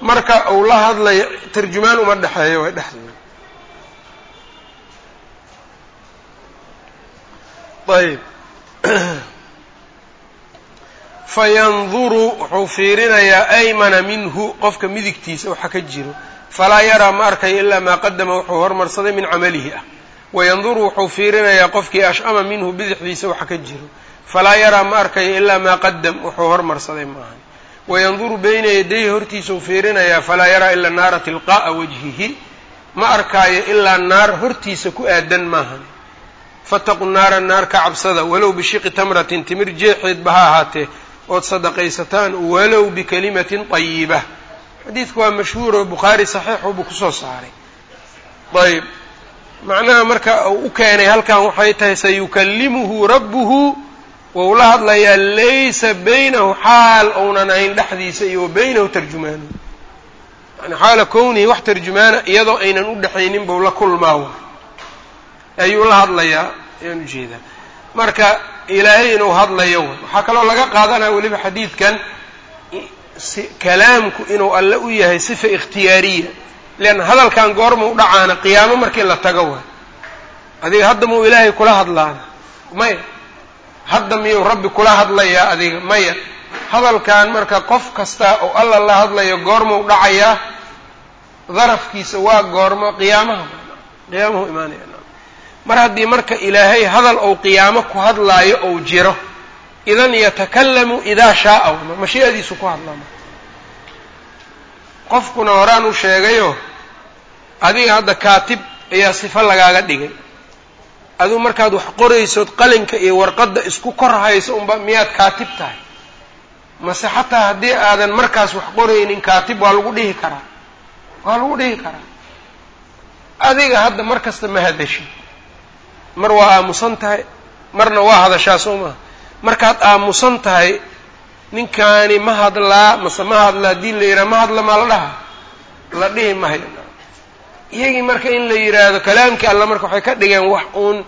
marka uu la hadlayo tarjumaan uma dhexeeyo way dhexdooda ayb fayanduru wuxuu fiirinayaa aymana minhu qofka midigtiisa waxa ka jiro. Falaa yaraa ma arkayo ilaa maa qadama wuxuu hormarsaday min camalihi ah. Wayanduru wuxuu fiirinayaa qofkii ashama minhu bidixdiisa waxa ka jiro. Falaa yaraa ma arkayo ilaa maa qadam wuxuu hormarsaday maaha wayanduru bayna yadayhi hortiisau fiirinayaa falaa yaraa ilaa naara tilqaa'a wajhihi ma arkaayo ilaa naar hortiisa ku aadan maahan. Fataqu naara naar ka cabsada walow bishiqi tamratin timir jeexeedba ha ahaatee ood sadaqaysataan walow bikalimatin طayiba xadiidku waa mashhuur oo bukhaari saxiixu buu ku soo saaray. Ayb macnaha marka uu u keenay halkan waxay tahay sayukallimuhu rabbuhu wou la hadlayaa laysa baynahu xaal ounan ahayn dhexdiisa iyo wa baynahu tarjumaanu. Yani xaala kownihi wax tarjumaana iyadoo aynan u dhexaynin bou la kulmaa ayuu la hadlayaa ayaan u jeedaa marka ilaahay inuu hadlayo. Waxaa kaloo laga qaadanaya weliba xadiidkan kalaamku inuu alle u yahay sifa ikhtiyaariya. Leanna hadalkan goorma u dhacaana qiyaamo markii la tago waay. Adiga hadda muu ilaahay kula hadlaana? Maya. Hadda miyuu rabbi kula hadlayaa adiga? Maya. Hadalkan marka qof kasta oo alla la hadlayo goorma u dhacayaa? Darafkiisa waa goormo qiyaamaha. Qiyaamahu imaanaya mar haddii marka ilaahay hadal ou qiyaamo ku hadlaayo ou jiro idan yatakalamu idaa shaaa. Mashii'adiisu ku hadlama qofkuna horaan u sheegayo adiga hadda kaatib ayaa sifo lagaaga dhigay. Aduu markaad wax qoraysood qalinka iyo warqadda isku kor hayso unba miyaad kaatib tahay. Mase xataa haddii aadan markaas wax qoraynin kaatib waa lagu dhihi karaa. Waa lagu dhihi karaa. Adiga hadda mar kasta ma hadashid mar waa aamusan tahay marna waa hadashaa soo maha markaad aamusan tahay ninkaani ma hadlaa mase ma hadla haddii la yidhaha ma hadla maa la dhaha? La dhihi mahayo iyagii marka in la yidhaahdo kalaamkii alla marka waxay ka dhigeen wax uun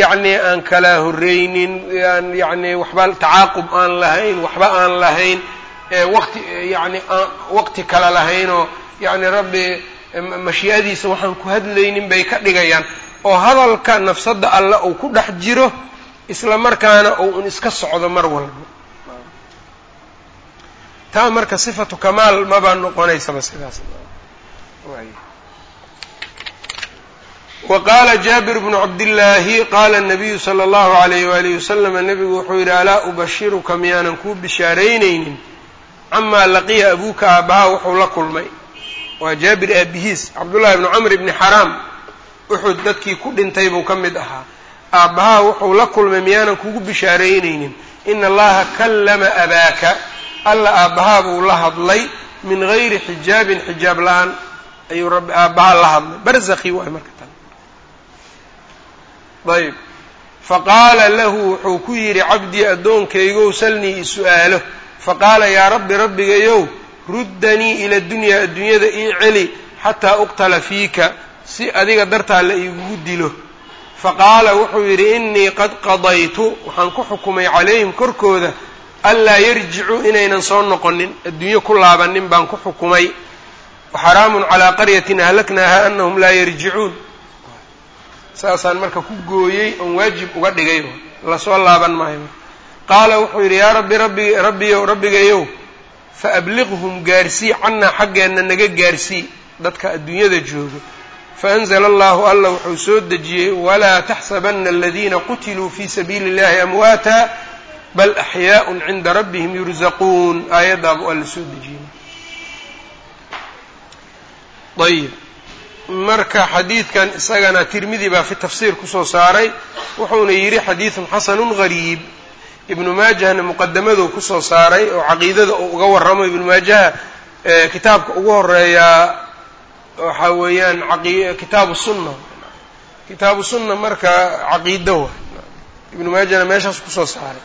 yacni aan kala horreynin aan yacni waxba tacaaqub aan lahayn waxba aan lahayn waqti yacni aan waqti kale lahaynoo yacni rabbi mashii'adiisa waxaan ku hadlaynin bay ka dhigayaan oo hadalka nafsadda alle uu ku dhex jiro isla markaana ou un iska socdo mar walba. Taa marka sifatu kamaal mabaa noqonaysaba sidaas. Waqaala jaabir bnu cabdillaahi qaala anabiyu sala allahu alayh waalihi wasalama nebigu wuxuu yidhi alaa ubashiruka miyaanan kuu bishaaraynaynin? Camaa laqiya abuuka aabbahaa wuxuu la kulmay. Waa jaabir aabihiis cabdullahi bnu camr bni xaraam uxud dadkii ku dhintay buu ka mid ahaa. Aabbaha wuxuu la kulmay miyaanan kugu bishaaraynaynin. Ina allaha kallama abaaka. Alla aabbahaa buu la hadlay min gayri xijaabin xijaab la'aan. Ayuu aabbahaa la hadlay. Barzakhi waay marka tan. Ayb faqaala lahu wuxuu ku yidhi cabdii addoonkaygow salnii i-su'aalo faqaala yaa rabbi rabbigayow ruddanii ila dunyaa adduunyada ii celi xataa uqtala fiika si adiga dartaa la iigugu dilo. Faqaala wuxuu yidhi innii qad qadaytu waxaan ku xukumay calayhim korkooda anlaa yarjicuu inaynan soo noqonin adduunyo ku laabanin baan ku xukumay. Waxaraamun calaa qaryatin ahlaknaaha anahum laa yarjicuun. Saasaan marka ku gooyey oon waajib uga dhigay la soo laaban maayo. Qaala wuxuu yidhi yaa rabbi rabbi rabbiyow rabbigayow fa abliqhum gaarsii cannaa xaggeenna naga gaarsii dadka adduunyada jooga faanzla allahu alla wuxuu soo dejiyey walaa taxsabana aladiina qutiluu fi sabiili اllahi amwaata bal axyaaءun cinda rabbihim yurzaquun aayaddaaba waa la soo dejiyey ayib marka xadiidkan isagana tirmidi baa fi tafsiir ku soo saaray wuxuuna yidhi xadiidun xasanu gariib ibnu maajahna muqadamaduu ku soo saaray oo caqiidada uu uga warramo ibnu maajaha kitaabka ugu horeeyaa waxaa weeyaan kitaabu sunna. Kitaabu sunna marka caqiido wa ibnu maajana meeshaas ku soo saaray.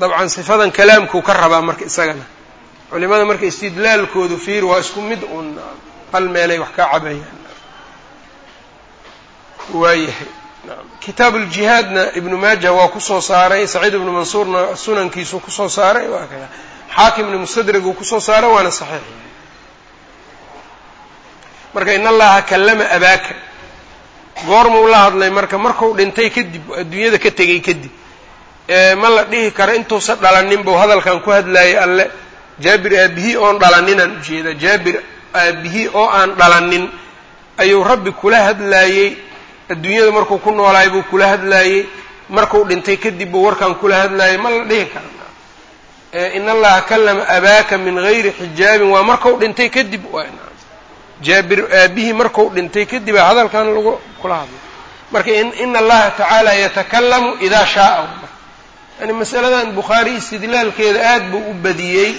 Dabcan sifadan kalaamkuu ka rabaa marka isagana. Culimada marka istidlaalkoodu fiir waa isku mid uun hal meelay wax ka cabayaan. Waayahay. Kitaab uljihaadna ibnu maaja waa ku soo saaray saciid ibnu mansuurna sunankiisuu ku soo saaray waa kada xaakimna mustadriguu ku soo saaray waana saxiix marka in allaha kallama abaaka. Goormuu la hadlay marka marku dhintay kadib adduunyada ka tegay kadib. Ma la dhihi karo intuusa dhalanin buu hadalkan ku hadlaayay alle. Jaabir aabihii oon dhalaninaan u jeedaa jaabir aabihii oo aan dhalanin ayuu rabbi kula hadlaayey adduunyada markuu ku noolaay buu kula hadlaayey markuu dhintay kadib buu warkan kula hadlaayay ma la dhihi karo in allaha kallama abaaka min gayri xijaabin. Waa marku dhintay kadib jaabir aabihii marku dhintay kadib a hadalkan lagu kula hadlay marka in allaha tacaala yatakalamu idaa shaaa. Yani masaladan bukhaari istidlaalkeeda aad buu u badiyey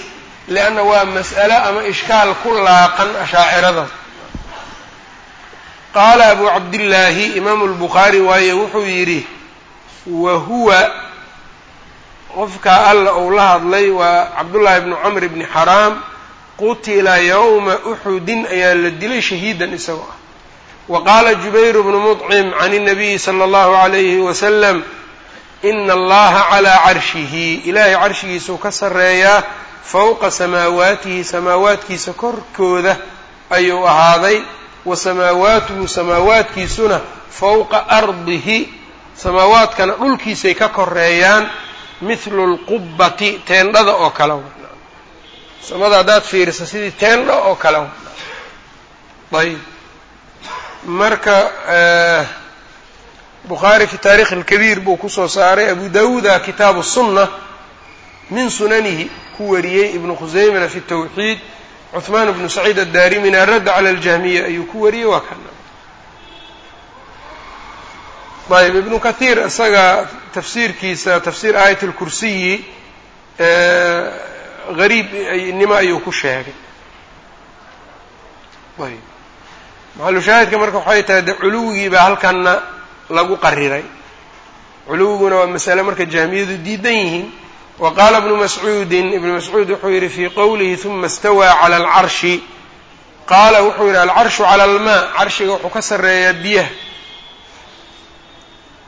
lianna waa mas'alo ama ishkaal ku laaqan ashaacirada. Qaala abu cabdillaahi imaamu lbukhaari waaye wuxuu yidhi wa huwa qofkaa alla uu la hadlay waa cabdullaahi bnu camr bni xaraam qutila yowma uxudin ayaa la dilay shahiidan isagoo ah. Wa qaala jubayru bnu mudcim can اnabiyi sala allahu alayhi wasalam ina allaha calaa carshihi. Ilaahay carshigiisuu ka sarreeyaa fawqa samaawaatihi samaawaadkiisa korkooda ayuu ahaaday wa samaawaatuhu samaawaadkiisuna fawqa ardihi samaawaadkana dhulkiisay ka koreeyaan mithlu lqubbati teendhada oo kale samada haddaad fiiriso sidii teendho oo kale ayb marka eh, bukhaari fi taarikh alkabiir buu ku soo saaray. Abu dawuda kitaabu sunna. Min sunanihi ku wariyey ibnu khuseymana fi tawxiid. Cuhmaan bnu saciid addarimina aradda cala aljahmiya ayuu ku wariyey waa kana ayb ibnu kathiir isaga tafsiirkiisa tafsiir aayat lkursiyi eh, gariib nimo ayuu ku sheegay ayb maxalu shaahidka marka waxay tahay de culuwigii baa halkanna lagu qariray culuwiguna waa masale marka jahmiyadu diidan yihiin wa qaala ibnu mascuudin ibnu mascuud wuxuu yidhi fii qowlihi huma istawaa cala alcarshi qaala wuxuu yidhi alcarshu cala almaa carshiga wuxuu ka sarreeyaa biyaha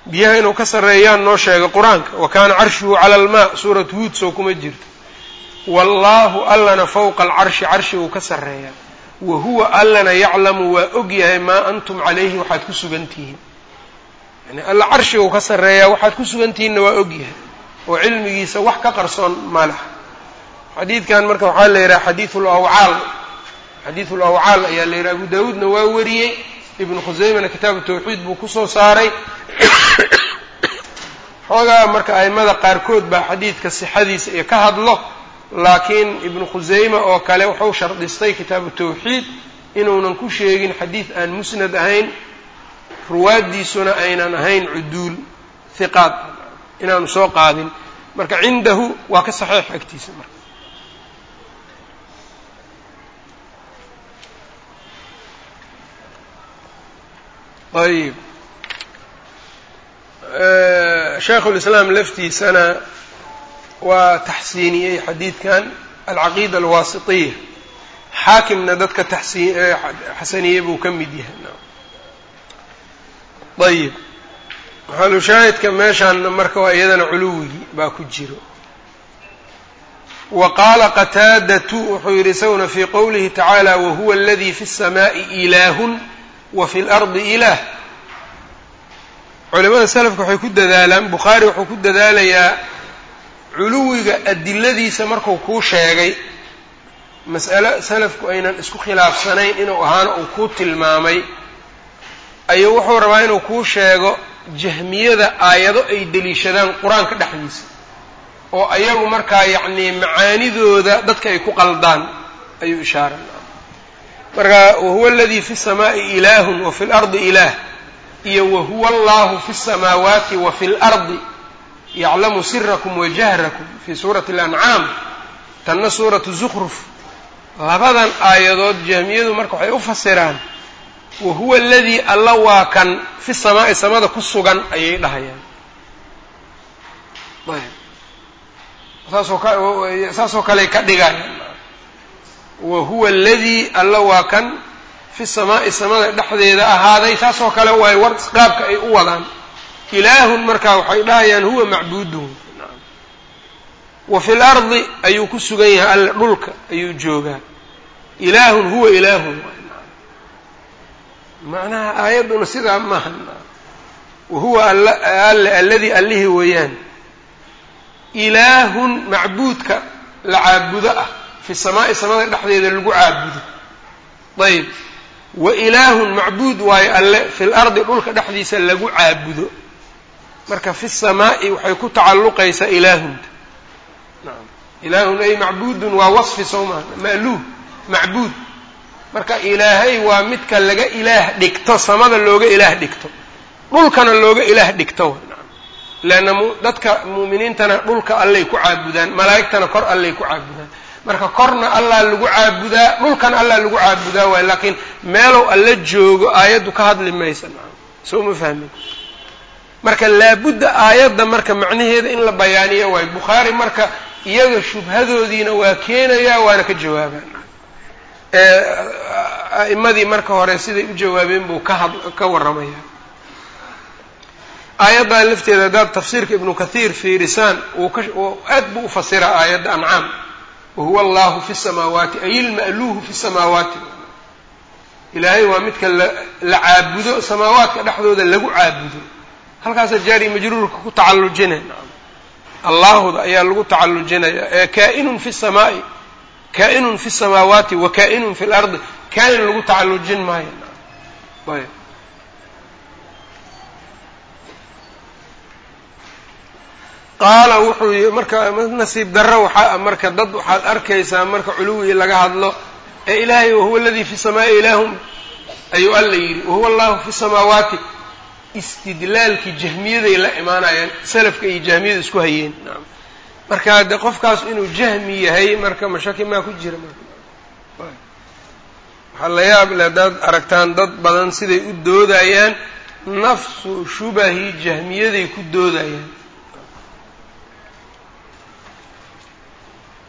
biyaha inuu ka sarreeyaan noo sheegay qur'aanka wa kaana carshuhu cala almaa suurat huud soo kuma jirto wallaahu allana fowqa alcarshi carshiguu ka sarreeyaa wa huwa allana yaclamu waa og yahay maa antum calayhi waxaad ku sugan tihiin yani alla carshiguu ka sarreeyaa waxaad ku sugan tihiinna waa og yahay. Oo cilmigiisa wax ka qarsoon ma laha xadiidkan marka waxaa la yidhaha xadiidu lawcaal xadiidu lawcaal ayaa la yidhaha abu daawuudna waa wariyey. Ibnu khuseymana kitaabu tawxiid buu ku soo saaray. Xoogaa marka aimada qaarkood baa xadiidka sixadiisa iyo ka hadlo laakiin ibnu khuseyme oo kale wuxuu shardistay kitaabu tawxiid inuunan ku sheegin xadiid aan musnad ahayn ruwaaddiisuna aynan ahayn cuduul hiqaad inaanu soo qaadin. Marka cindahu waa ka saxiix agtiisa marka. Ayib. Shaykhulislaam laftiisana waa taxsiiniyey xadiidkan alcaqiida alwaasitiya xaakimna dadka taxsaniyey buu ka mid yahay ayib maxalushaahidka meeshaanna marka waa iyadana culuwigii baa ku jiro wa qaala qataadatu wuxuu yidhi isaguna fii qowlihi tacaala wahuwa aladii fi الsamaai ilaahun wa fi اlardi ilaah culimada selafka waxay ku dadaalaan bukhaari wuxuu ku dadaalayaa culuwiga adiladiisa marku kuu sheegay mas'alo salafku aynan isku khilaafsanayn inuu ahaana uu kuu tilmaamay ayuu wuxuu rabaa inuu kuu sheego jahmiyada aayado ay deliishadaan qur-aanka dhexdiisa oo ayagu markaa yacnii macaanidooda dadka ay ku qaldaan ayuu ishaaray marka wahuwa aladii fi الsamaaءi ilaahun wa fi اlardi ilaah iyo wahuwa allahu fi الsamaawaati wa fi اlardi yaclamu sirakum wa jahrakum fi suurati اlancaam tanna suuratu zukruf labadan aayadood jahmiyadu marka waxay u fasiraan wahuwa aladii alla waa kan fi samaa'i samada ku sugan ayay dhahayaan. Saasoo ka saasoo kaley ka dhigayaan. Wahuwa aladii alla waa kan fi samaa'i samada dhexdeeda ahaaday saasoo kale waay war qaabka ay u wadaan ilaahun markaa waxay dhahayaan huwa macbuuduhu wa fi lardi ayuu ku sugan yahay alle dhulka ayuu joogaa. Ilaahun huwa ilaahun. Macnaha aayadduna sidaa maaha wahuwa alle alladii allihii weeyaan. Ilaahun macbuudka la caabudo ah. Fi samaa'i samada dhexdeeda lagu caabudo. Ayb wa ilaahun macbuud waayo alle fi lardi dhulka dhexdiisa lagu caabudo marka fi samaa'i waxay ku tacalluqaysaa ilaahunta naam. Ilaahun ay macbuudun waa wasfi soo maha ma'luuh macbuud. Marka ilaahay waa midka laga ilaah dhigto samada looga ilaah dhigto. Dhulkana looga ilaah dhigto. Leanna dadka mu'miniintana dhulka allay ku caabudaan malaa'igtana kor allay ku caabudaan. Marka korna allaa lagu caabudaa dhulkana allaa lagu caabudaa waay laakiin meelow alla joogo aayaddu ka hadli maysa. Soo ma fahmin marka laabudda aayadda marka macnaheeda in la bayaaniyo waayo bukhaari marka iyaga shubhadoodiina waa keenayaa waana ka jawaabaa. A'imadii marka hore siday u jawaabeen buu ka ka warramaya aayaddaa lafteeda haddaad tafsiirka ibnu kathiir fiirisaan aad buu u fasiraa aayadda ancaam wahuwa allahu fi samaawaati ay ilma'luuhu fi samaawaati. Ilaahay waa midka la caabudo samaawaadka dhexdooda lagu caabudo halkaasa jaari majruurka ku tacallujinay allaahuda ayaa lagu tacallujinaya ee kaa'inun fi samaa'i kaa'inun fi samaawaati wa kaa'inun fi lardi kaa'in lagu tacallujin maayo. Ayb qaala wuxuu yii marka nasiib darro waxaa marka dad waxaad arkaysaa marka culuwii laga hadlo ee ilaahay wahuwa aladii fi samaa'i ilaahum? Ayuu alla yidhi wahuwa allahu fi samaawaati istidlaalkii jahmiyaday la imaanayaan salafka iyo jahmiyada isku hayeen. Marka de qofkaas inuu jahmi yahay marka mashaki maa ku jira waxaa la yaab le haddaad aragtaan dad badan siday u doodayaan nafsu shubahi jahmiyaday ku doodayaan.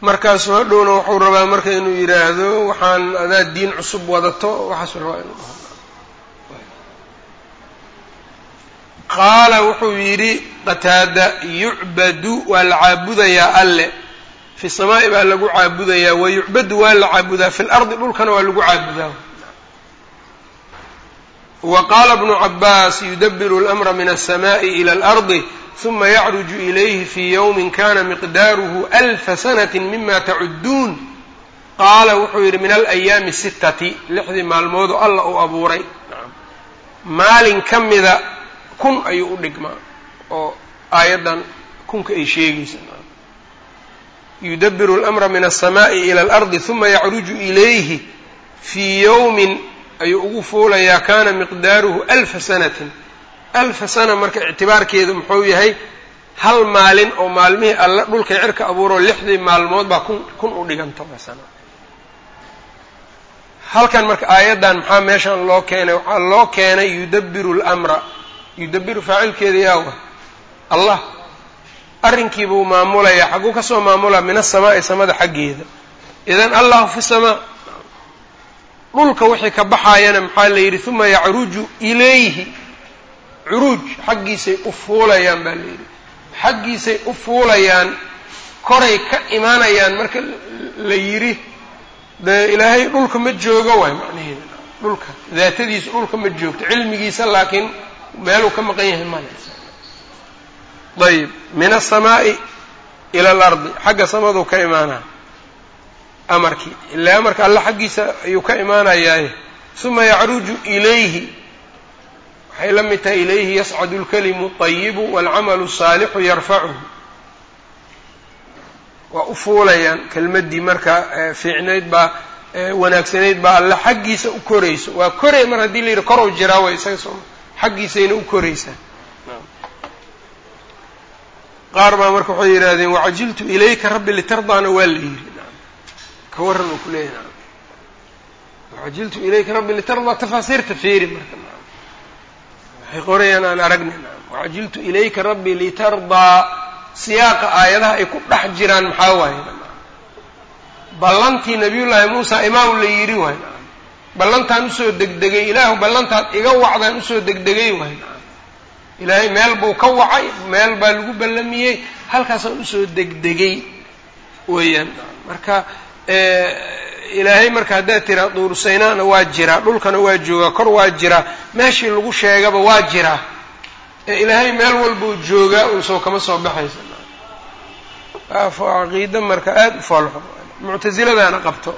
Markaasu hadhowna wuxuu rabaa marka inuu yidhaahdo waxaan adaa diin cusub wadato waxaasuu rabaa inuu dhaho qaala wuxuu yidhi qataada yucbadu waa la caabudayaa alle fi samaa'i baa lagu caabudayaa wa yucbadu waa la caabudaa fi lardi dhulkana waa lagu caabudaa wa qaala bnu cabaas yudabiru اlamra min alsamaءi ilى اlardi ثuma yacruju ilayhi fi ywmi kana miqdaaruhu alfa sanati mima tacuduun qaala wuxuu yidhi min alayaami sitati lixdii maalmoodoo alla uu abuuray maalin ka mida kun ayuu u dhigmaa oo aayaddan kunka ay sheegaysa yudabiru اlamra min alsamaءi ilى اlardi ثuma yacruju ilayhi fii yowmin ayuu ugu fuulayaa kana miqdaaruhu alfa sanatin alfa sana marka ictibaarkeedu muxuu yahay hal maalin oo maalmihii alle dhulkay cirka abuuroo lixdii maalmood baa kun kun u dhiganta sana halkan marka aayaddan maxaa meeshan loo keenay waxaa loo keenay yudabiru اlmra yudabiru faacilkeeda yaawa allah arrinkiibuu maamulayaa xagguu ka soo maamulaa min asamaa'i samada xaggeeda. Idan allahu fi samaa dhulka wixii ka baxaayana maxaa la yidhi uma yacruju ilayhi. Curuuj xaggiisay u fuulayaan baa la yidhi. Xaggiisay u fuulayaan koray ka imaanayaan marka la yidhi dee ilaahay dhulka ma joogo waay macnaheeda dhulka daatadiisa dhulka ma joogto cilmigiisa laakiin meeluu ka maqan yahay male ayb min aلsamaaءi ilى اlardi xagga samaduu ka imaanaa amarkii ila amarka alla xaggiisa ayuu ka imaanayaaye uma yacruju ilayhi waxay la mid tahay ilayhi yascadu اlkalimu الطayibu wاlcamalu الsaalixu yarfacuhu waa u fuulayaan kelmaddii marka fiicnayd baa wanaagsanayd baa alla xaggiisa u korayso waa koray mar haddii la yidhi korow jiraa way isaga soo xaggiisayna u koraysaa qaar baa marka waxay yidhaahdeen wacajiltu ilayka rabbi litardaana waa la yidhi. Ka warran uu ku leeyahy naam. Wacajiltu ilayka rabbi litardaa tafaasiirta feeri marka waxay qorayaan aan aragna wacajiltu ilayka rabbi litardaa siyaaqa aayadaha ay ku dhex jiraan maxaa waaye ballantii nabiyullaahi muusa imaam la yidhi waay naam ballantaan u soo degdegay ilaahu ballantaad iga wacdaan u soo degdegay waay ilaahay meel buu ka wacay meel baa lagu ballamiyey halkaasaan u soo degdegay weeyaan. Marka ilaahay marka haddaad tiraa duursaynaana waa jiraa dhulkana waa joogaa kor waa jiraa meeshii lagu sheegaba waa jiraa ee ilaahay meel walbuu joogaa unsoo kama soo baxaysa. Caqiida marka aada u foolxo. Muctasiladaana qabto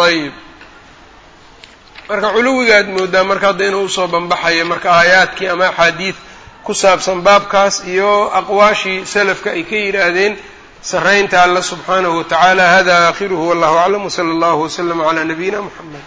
ayib marka culuwigaad moodaa marka hadda inuu u soo banbaxayo marka aayaadkii ama axaadiid ku saabsan baabkaas iyo aqwaashii salafka ay ka yidhaahdeen saraynta alla subxaanahu wa tacaala hada aakhiruhu wallahu aclam wsala allahu waslama calaa nabiyina muxamed